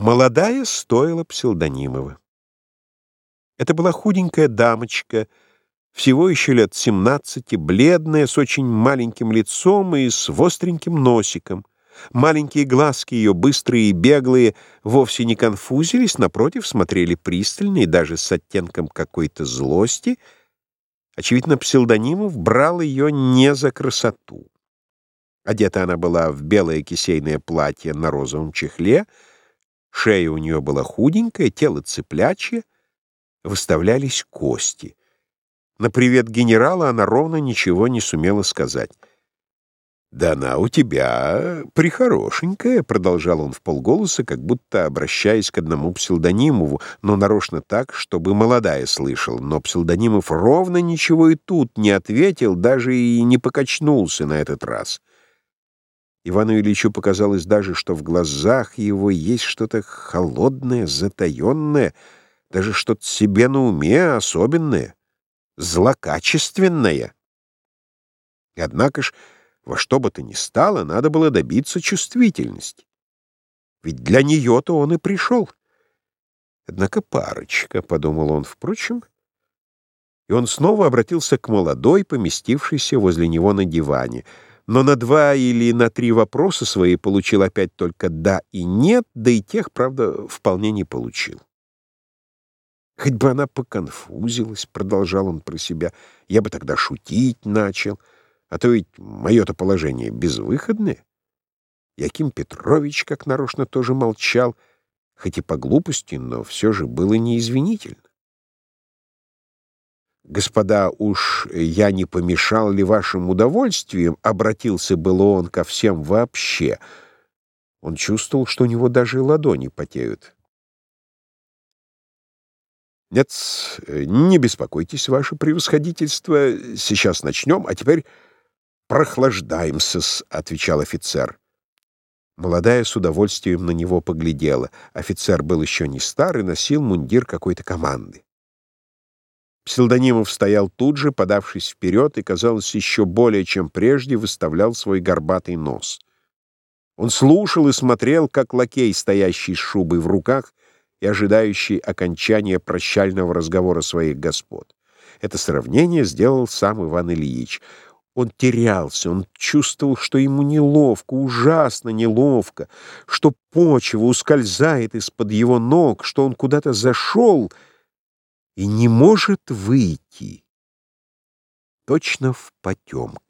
Молодая стоила псилдонимова. Это была худенькая дамочка, всего еще лет семнадцати, бледная, с очень маленьким лицом и с остреньким носиком. Маленькие глазки ее, быстрые и беглые, вовсе не конфузились, напротив, смотрели пристально и даже с оттенком какой-то злости. Очевидно, псилдонимов брал ее не за красоту. Одета она была в белое кисейное платье на розовом чехле, Шея у нее была худенькая, тело цыплячье, выставлялись кости. На привет генерала она ровно ничего не сумела сказать. «Да она у тебя прихорошенькая», — продолжал он в полголоса, как будто обращаясь к одному псилдонимову, но нарочно так, чтобы молодая слышал. Но псилдонимов ровно ничего и тут не ответил, даже и не покачнулся на этот раз. Ивану Ильичу показалось даже, что в глазах его есть что-то холодное, затаенное, даже что-то себе на уме особенное, злокачественное. Однако ж, во что бы то ни стало, надо было добиться чувствительности. Ведь для нее-то он и пришел. Однако парочка, — подумал он, впрочем, и он снова обратился к молодой, поместившейся возле него на диване — но на два или на три вопроса свои получил опять только «да» и «нет», да и тех, правда, вполне не получил. «Хоть бы она поконфузилась», — продолжал он про себя, — «я бы тогда шутить начал, а то ведь мое-то положение безвыходное». Яким Петрович, как нарочно, тоже молчал, хоть и по глупости, но все же было неизвинительно. «Господа, уж я не помешал ли вашим удовольствием?» — обратился было он ко всем вообще. Он чувствовал, что у него даже ладони потеют. «Нет, не беспокойтесь, ваше превосходительство. Сейчас начнем, а теперь прохлаждаемся отвечал офицер. Молодая с удовольствием на него поглядела. Офицер был еще не стар и носил мундир какой-то команды. Псилдонимов стоял тут же, подавшись вперед, и, казалось, еще более чем прежде выставлял свой горбатый нос. Он слушал и смотрел, как лакей, стоящий с шубой в руках и ожидающий окончания прощального разговора своих господ. Это сравнение сделал сам Иван Ильич. Он терялся, он чувствовал, что ему неловко, ужасно неловко, что почва ускользает из-под его ног, что он куда-то зашел — и не может выйти. Точно в потемках.